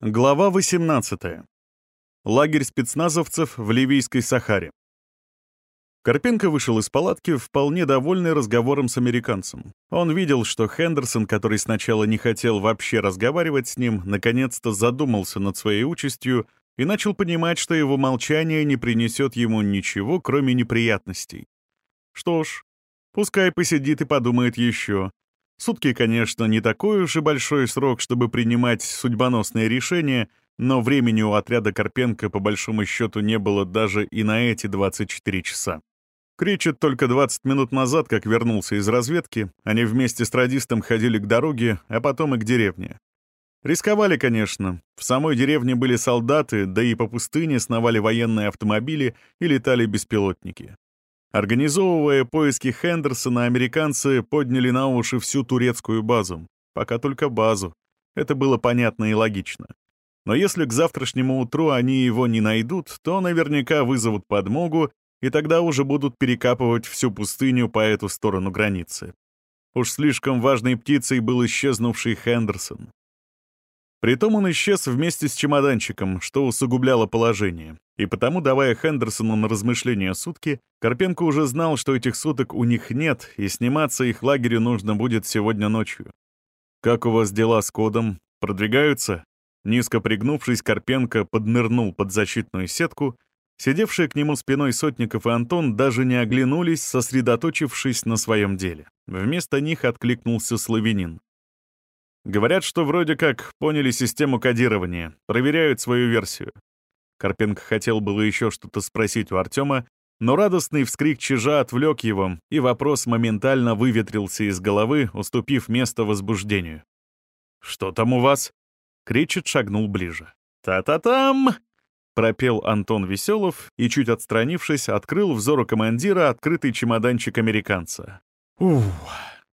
Глава 18. Лагерь спецназовцев в Ливийской Сахаре. Карпенко вышел из палатки, вполне довольный разговором с американцем. Он видел, что Хендерсон, который сначала не хотел вообще разговаривать с ним, наконец-то задумался над своей участью и начал понимать, что его молчание не принесет ему ничего, кроме неприятностей. Что ж, пускай посидит и подумает еще, Сутки, конечно, не такой уж и большой срок, чтобы принимать судьбоносные решения, но времени у отряда Карпенко по большому счету не было даже и на эти 24 часа. Кричет только 20 минут назад, как вернулся из разведки, они вместе с радистом ходили к дороге, а потом и к деревне. Рисковали, конечно. В самой деревне были солдаты, да и по пустыне сновали военные автомобили и летали беспилотники. Организовывая поиски Хендерсона, американцы подняли на уши всю турецкую базу. Пока только базу. Это было понятно и логично. Но если к завтрашнему утру они его не найдут, то наверняка вызовут подмогу, и тогда уже будут перекапывать всю пустыню по эту сторону границы. Уж слишком важной птицей был исчезнувший Хендерсон. Притом он исчез вместе с чемоданчиком, что усугубляло положение. И потому, давая Хендерсону на размышления сутки, Карпенко уже знал, что этих суток у них нет, и сниматься их лагерю нужно будет сегодня ночью. «Как у вас дела с кодом? Продвигаются?» Низко пригнувшись, Карпенко поднырнул под защитную сетку. Сидевшие к нему спиной Сотников и Антон даже не оглянулись, сосредоточившись на своем деле. Вместо них откликнулся Славянин. Говорят, что вроде как поняли систему кодирования, проверяют свою версию. Карпенко хотел было еще что-то спросить у Артема, но радостный вскрик чижа отвлек его, и вопрос моментально выветрился из головы, уступив место возбуждению. «Что там у вас?» Кричит шагнул ближе. «Та-та-там!» пропел Антон Веселов и, чуть отстранившись, открыл взору командира открытый чемоданчик американца. «Ух!»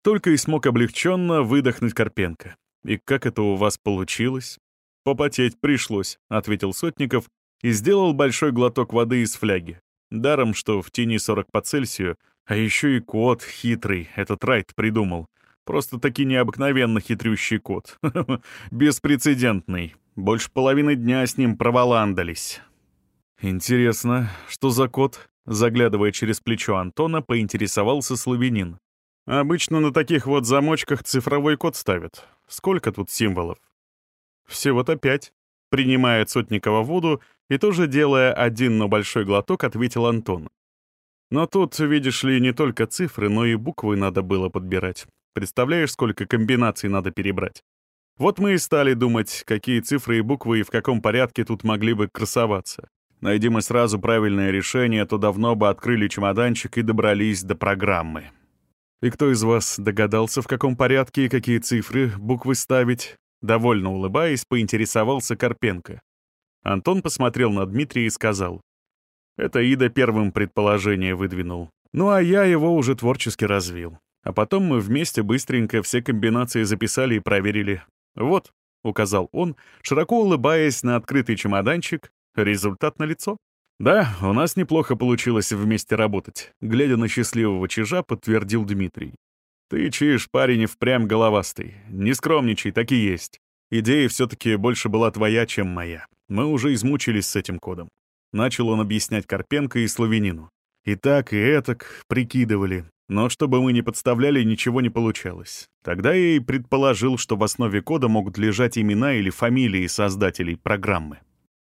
Только и смог облегченно выдохнуть Карпенко. «И как это у вас получилось?» «Попотеть пришлось», — ответил Сотников и сделал большой глоток воды из фляги. Даром, что в тени 40 по Цельсию, а еще и кот хитрый, этот Райт придумал. Просто-таки необыкновенно хитрющий кот. Беспрецедентный. Больше половины дня с ним проволандались. «Интересно, что за кот?» Заглядывая через плечо Антона, поинтересовался славянин. Обычно на таких вот замочках цифровой код ставят. Сколько тут символов? Всего-то пять. Принимая Сотникова воду и тоже делая один, но большой глоток, ответил Антон. Но тут, видишь ли, не только цифры, но и буквы надо было подбирать. Представляешь, сколько комбинаций надо перебрать? Вот мы и стали думать, какие цифры и буквы и в каком порядке тут могли бы красоваться. Найди мы сразу правильное решение, то давно бы открыли чемоданчик и добрались до программы. И кто из вас догадался, в каком порядке и какие цифры, буквы ставить? Довольно улыбаясь, поинтересовался Карпенко. Антон посмотрел на Дмитрия и сказал. Это Ида первым предположение выдвинул. Ну а я его уже творчески развил. А потом мы вместе быстренько все комбинации записали и проверили. Вот, — указал он, широко улыбаясь на открытый чемоданчик, результат налицо. «Да, у нас неплохо получилось вместе работать», — глядя на счастливого чижа, подтвердил Дмитрий. «Ты, чиж, парень, впрямь головастый. Не скромничай, так и есть. Идея все-таки больше была твоя, чем моя. Мы уже измучились с этим кодом». Начал он объяснять Карпенко и Славянину. И так, и этак прикидывали. Но чтобы мы не подставляли, ничего не получалось. Тогда я и предположил, что в основе кода могут лежать имена или фамилии создателей программы.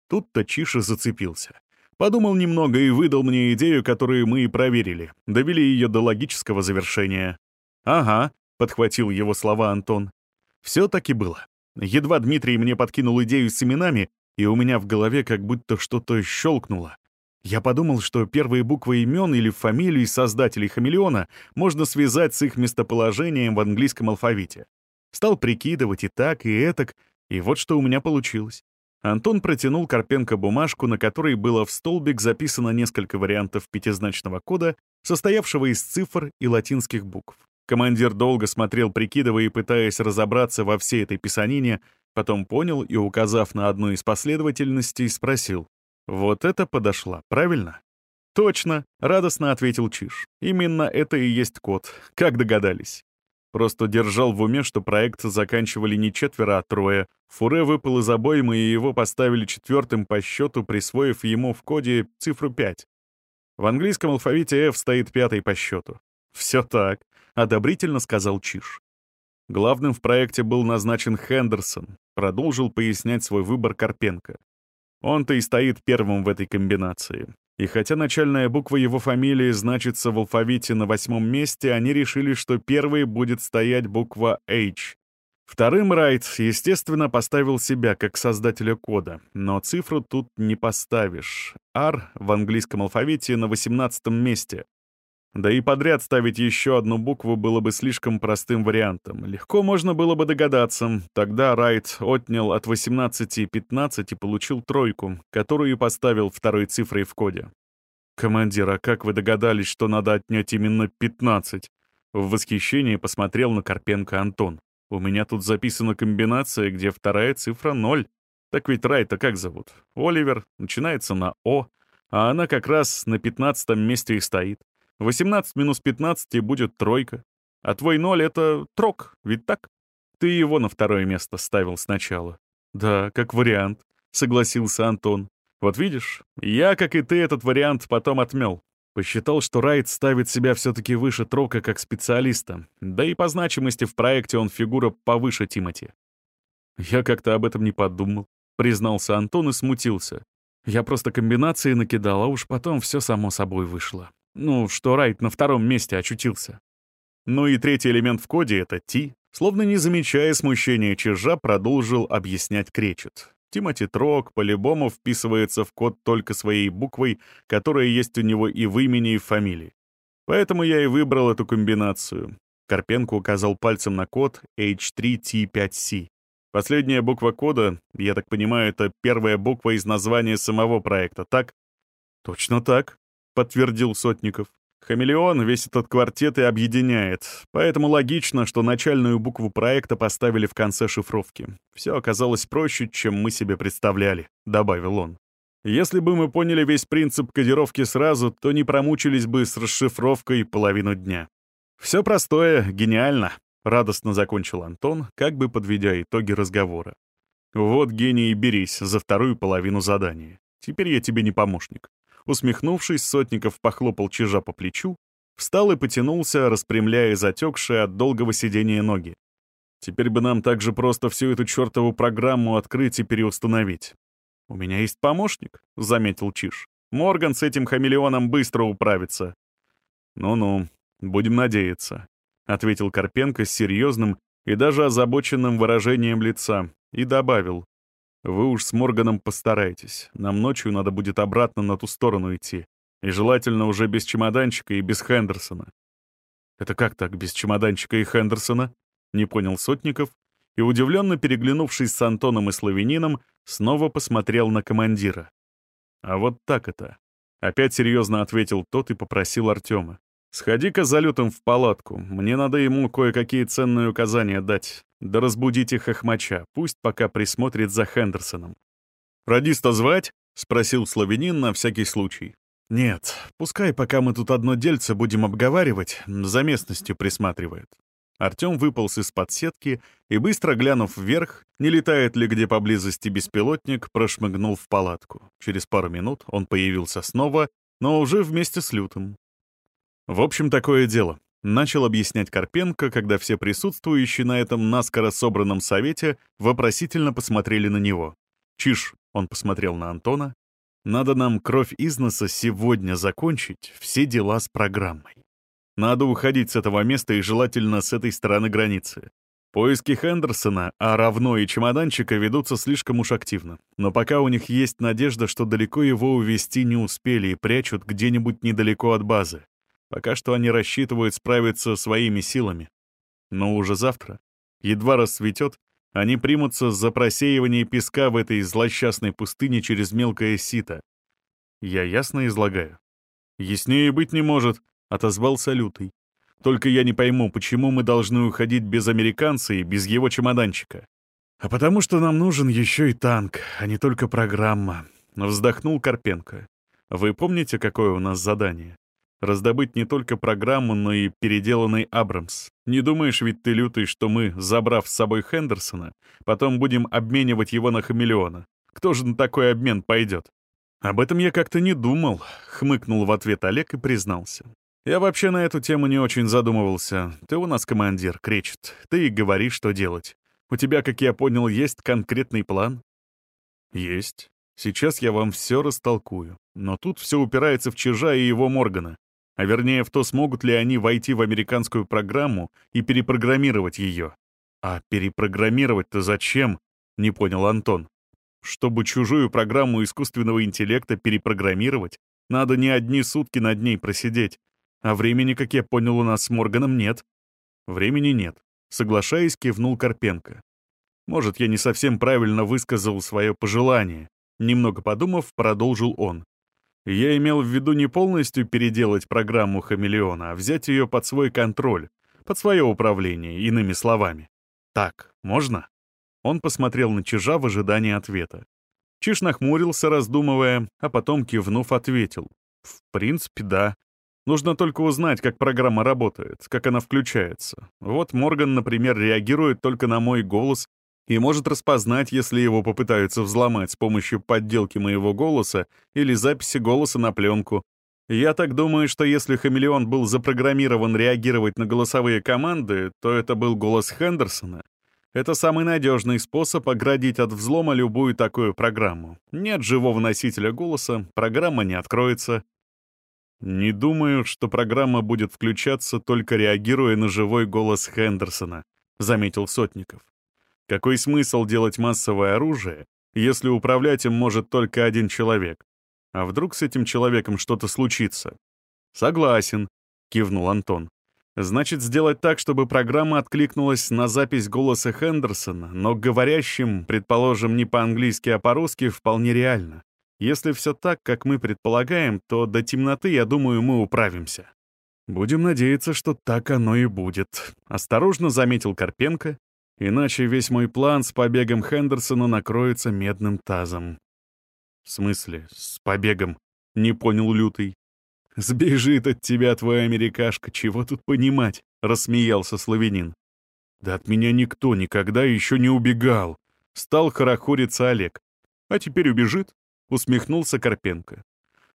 Тут-то Чиша зацепился. Подумал немного и выдал мне идею, которую мы и проверили. Довели ее до логического завершения. «Ага», — подхватил его слова Антон. «Все так и было. Едва Дмитрий мне подкинул идею с именами, и у меня в голове как будто что-то щелкнуло. Я подумал, что первые буквы имен или фамилий создателей хамелеона можно связать с их местоположением в английском алфавите. Стал прикидывать и так, и этак, и вот что у меня получилось. Антон протянул Карпенко бумажку, на которой было в столбик записано несколько вариантов пятизначного кода, состоявшего из цифр и латинских букв. Командир долго смотрел, прикидывая и пытаясь разобраться во всей этой писанине, потом понял и, указав на одну из последовательностей, спросил. «Вот это подошла, правильно?» «Точно», — радостно ответил Чиш. «Именно это и есть код. Как догадались?» Просто держал в уме, что проект заканчивали не четверо, а трое. Фуре выпал из обоймы, и его поставили четвертым по счету, присвоив ему в коде цифру 5. В английском алфавите F стоит пятый по счету. «Все так», — одобрительно сказал Чиш. Главным в проекте был назначен Хендерсон, продолжил пояснять свой выбор Карпенко. Он-то и стоит первым в этой комбинации. И хотя начальная буква его фамилии значится в алфавите на восьмом месте, они решили, что первой будет стоять буква H. Вторым Райт, естественно, поставил себя как создателя кода, но цифру тут не поставишь. R в английском алфавите на восемнадцатом месте. Да и подряд ставить еще одну букву было бы слишком простым вариантом. Легко можно было бы догадаться. Тогда Райт отнял от 18 и 15 и получил тройку, которую поставил второй цифрой в коде. «Командир, а как вы догадались, что надо отнять именно 15?» В восхищении посмотрел на Карпенко Антон. «У меня тут записана комбинация, где вторая цифра — ноль. Так ведь Райта как зовут? Оливер, начинается на «О», а она как раз на пятнадцатом месте и стоит. 18 минус 15 будет тройка. А твой ноль — это трок, ведь так? Ты его на второе место ставил сначала. Да, как вариант, согласился Антон. Вот видишь, я, как и ты, этот вариант потом отмел. Посчитал, что Райт ставит себя все-таки выше Трока как специалиста, да и по значимости в проекте он фигура повыше Тимати. Я как-то об этом не подумал, признался Антон и смутился. Я просто комбинации накидал, а уж потом все само собой вышло. Ну, что Райт на втором месте очутился. Ну и третий элемент в коде — это Ти. Словно не замечая смущения чижа, продолжил объяснять Кречет. Тимати Трок по-любому вписывается в код только своей буквой, которая есть у него и в имени, и в фамилии. Поэтому я и выбрал эту комбинацию. Карпенко указал пальцем на код H3T5C. Последняя буква кода, я так понимаю, это первая буква из названия самого проекта, так? Точно так, подтвердил Сотников. Хамелеон весь этот квартет и объединяет, поэтому логично, что начальную букву проекта поставили в конце шифровки. Все оказалось проще, чем мы себе представляли», — добавил он. «Если бы мы поняли весь принцип кодировки сразу, то не промучились бы с расшифровкой половину дня». «Все простое, гениально», — радостно закончил Антон, как бы подведя итоги разговора. «Вот, гений, берись за вторую половину задания. Теперь я тебе не помощник. Усмехнувшись, Сотников похлопал чижа по плечу, встал и потянулся, распрямляя затекшие от долгого сидения ноги. Теперь бы нам также просто всю эту чертову программу открыть и переустановить. «У меня есть помощник», — заметил Чиж. «Морган с этим хамелеоном быстро управится». «Ну-ну, будем надеяться», — ответил Карпенко с серьезным и даже озабоченным выражением лица и добавил. Вы уж с Морганом постарайтесь. Нам ночью надо будет обратно на ту сторону идти. И желательно уже без чемоданчика и без Хендерсона. Это как так, без чемоданчика и Хендерсона? Не понял Сотников и, удивленно переглянувшись с Антоном и Славянином, снова посмотрел на командира. А вот так это. Опять серьезно ответил тот и попросил Артема. «Сходи-ка за лютым в палатку. Мне надо ему кое-какие ценные указания дать. Да разбудите хохмача, пусть пока присмотрит за Хендерсоном». «Радиста звать?» — спросил славянин на всякий случай. «Нет, пускай пока мы тут одно дельце будем обговаривать, за местностью присматривает». Артем выполз из-под сетки и, быстро глянув вверх, не летает ли где поблизости беспилотник, прошмыгнул в палатку. Через пару минут он появился снова, но уже вместе с Лютым. В общем, такое дело. Начал объяснять Карпенко, когда все присутствующие на этом наскоро собранном совете вопросительно посмотрели на него. «Чиж», — он посмотрел на Антона, — «надо нам кровь из носа сегодня закончить все дела с программой. Надо уходить с этого места и желательно с этой стороны границы. Поиски Хендерсона, а равно и чемоданчика ведутся слишком уж активно. Но пока у них есть надежда, что далеко его увести не успели и прячут где-нибудь недалеко от базы. Пока что они рассчитывают справиться своими силами. Но уже завтра, едва рассветет, они примутся за просеивание песка в этой злосчастной пустыне через мелкое сито. Я ясно излагаю. «Яснее быть не может», — отозвался Лютый. «Только я не пойму, почему мы должны уходить без американца и без его чемоданчика?» «А потому что нам нужен еще и танк, а не только программа», — вздохнул Карпенко. «Вы помните, какое у нас задание? Раздобыть не только программу, но и переделанный Абрамс. Не думаешь ведь ты, лютый, что мы, забрав с собой Хендерсона, потом будем обменивать его на хамелеона? Кто же на такой обмен пойдет? Об этом я как-то не думал, хмыкнул в ответ Олег и признался. Я вообще на эту тему не очень задумывался. Ты у нас командир, кречет. Ты и говори, что делать. У тебя, как я понял, есть конкретный план? Есть. Сейчас я вам все растолкую. Но тут все упирается в Чижа и его Моргана. А вернее в то, смогут ли они войти в американскую программу и перепрограммировать ее. А перепрограммировать-то зачем? Не понял Антон. Чтобы чужую программу искусственного интеллекта перепрограммировать, надо не одни сутки над ней просидеть. А времени, как я понял, у нас с Морганом нет. Времени нет. Соглашаясь, кивнул Карпенко. Может, я не совсем правильно высказал свое пожелание. Немного подумав, продолжил он. Я имел в виду не полностью переделать программу «Хамелеона», а взять ее под свой контроль, под свое управление, иными словами. Так, можно? Он посмотрел на Чижа в ожидании ответа. Чиж нахмурился, раздумывая, а потом, кивнув, ответил. В принципе, да. Нужно только узнать, как программа работает, как она включается. Вот Морган, например, реагирует только на мой голос и может распознать, если его попытаются взломать с помощью подделки моего голоса или записи голоса на пленку. Я так думаю, что если хамелеон был запрограммирован реагировать на голосовые команды, то это был голос Хендерсона. Это самый надежный способ оградить от взлома любую такую программу. Нет живого носителя голоса, программа не откроется. Не думаю, что программа будет включаться, только реагируя на живой голос Хендерсона, заметил Сотников. Какой смысл делать массовое оружие, если управлять им может только один человек? А вдруг с этим человеком что-то случится? Согласен, кивнул Антон. Значит, сделать так, чтобы программа откликнулась на запись голоса Хендерсона, но говорящим, предположим, не по-английски, а по-русски, вполне реально. Если все так, как мы предполагаем, то до темноты, я думаю, мы управимся. Будем надеяться, что так оно и будет. Осторожно заметил Карпенко Иначе весь мой план с побегом Хендерсона накроется медным тазом. В смысле, с побегом? Не понял Лютый. «Сбежит от тебя твой америкашка, чего тут понимать?» — рассмеялся славянин. «Да от меня никто никогда еще не убегал!» — стал хорохориться Олег. «А теперь убежит?» — усмехнулся Карпенко.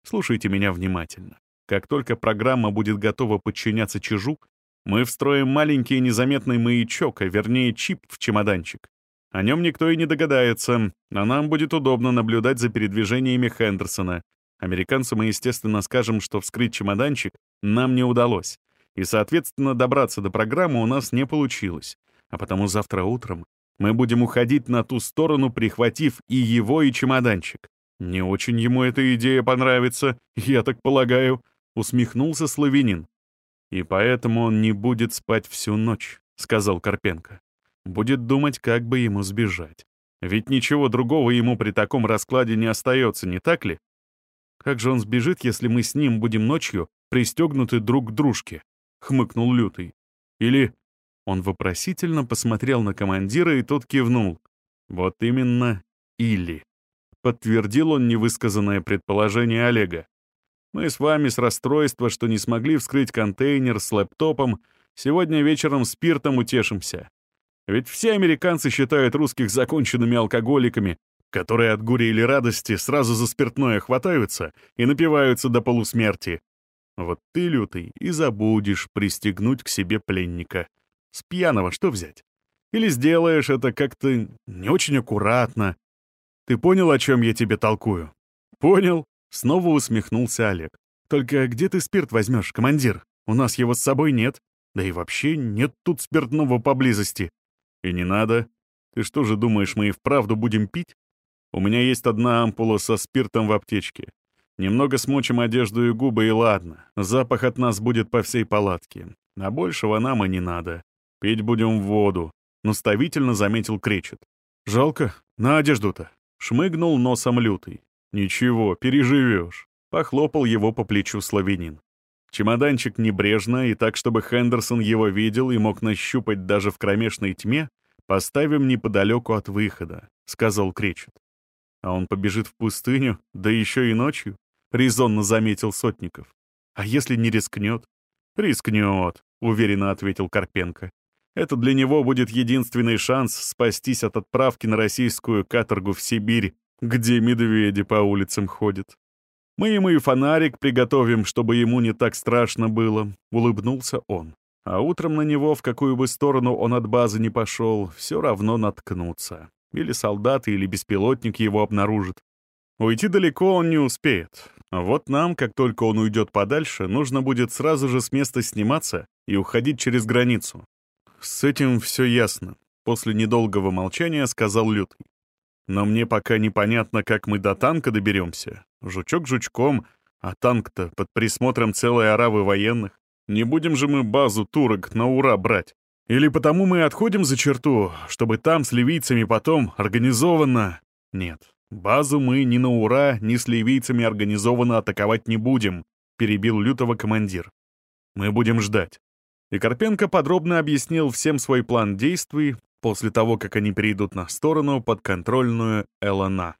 «Слушайте меня внимательно. Как только программа будет готова подчиняться чижу, мы встроим маленький незаметный маячок, а вернее чип в чемоданчик. О нем никто и не догадается, а нам будет удобно наблюдать за передвижениями Хендерсона. Американцам мы, естественно, скажем, что вскрыть чемоданчик нам не удалось. И, соответственно, добраться до программы у нас не получилось. А потому завтра утром мы будем уходить на ту сторону, прихватив и его, и чемоданчик. Не очень ему эта идея понравится, я так полагаю, усмехнулся славянин. «И поэтому он не будет спать всю ночь», — сказал Карпенко. «Будет думать, как бы ему сбежать. Ведь ничего другого ему при таком раскладе не остается, не так ли? Как же он сбежит, если мы с ним будем ночью пристегнуты друг к дружке?» — хмыкнул Лютый. «Или...» Он вопросительно посмотрел на командира, и тот кивнул. «Вот именно «или». Подтвердил он невысказанное предположение Олега. Мы с вами с расстройства, что не смогли вскрыть контейнер с лэптопом, сегодня вечером спиртом утешимся. Ведь все американцы считают русских законченными алкоголиками, которые от горя или радости сразу за спиртное хватаются и напиваются до полусмерти. Вот ты, лютый, и забудешь пристегнуть к себе пленника. С пьяного что взять? Или сделаешь это как-то не очень аккуратно. Ты понял, о чем я тебе толкую? Понял? Снова усмехнулся Олег. «Только где ты спирт возьмешь, командир? У нас его с собой нет. Да и вообще нет тут спиртного поблизости. И не надо. Ты что же думаешь, мы и вправду будем пить? У меня есть одна ампула со спиртом в аптечке. Немного смочим одежду и губы, и ладно. Запах от нас будет по всей палатке. А большего нам и не надо. Пить будем в воду», — наставительно заметил Кречет. «Жалко. На одежду-то». Шмыгнул носом лютый. «Ничего, переживешь», — похлопал его по плечу славянин. Чемоданчик небрежно и так, чтобы Хендерсон его видел и мог нащупать даже в кромешной тьме, поставим неподалеку от выхода, — сказал Кречет. А он побежит в пустыню, да еще и ночью, — резонно заметил Сотников. А если не рискнет? Рискнет, уверенно ответил Карпенко. Это для него будет единственный шанс спастись от отправки на российскую каторгу в Сибирь, где медведи по улицам ходят. Мы ему и фонарик приготовим, чтобы ему не так страшно было», — улыбнулся он. «А утром на него, в какую бы сторону он от базы не пошел, все равно наткнутся. Или солдаты, или беспилотник его обнаружат. Уйти далеко он не успеет. Вот нам, как только он уйдет подальше, нужно будет сразу же с места сниматься и уходить через границу. С этим все ясно. После недолгого молчания сказал Лютый. Но мне пока непонятно, как мы до танка доберемся. Жучок жучком, а танк-то под присмотром целой оравы военных. Не будем же мы базу турок на ура брать. Или потому мы отходим за черту, чтобы там с ливийцами потом организованно... Нет, базу мы ни на ура, ни с ливийцами организованно атаковать не будем, перебил лютого командир. Мы будем ждать. И Карпенко подробно объяснил всем свой план действий после того, как они перейдут на сторону подконтрольную ЛНА.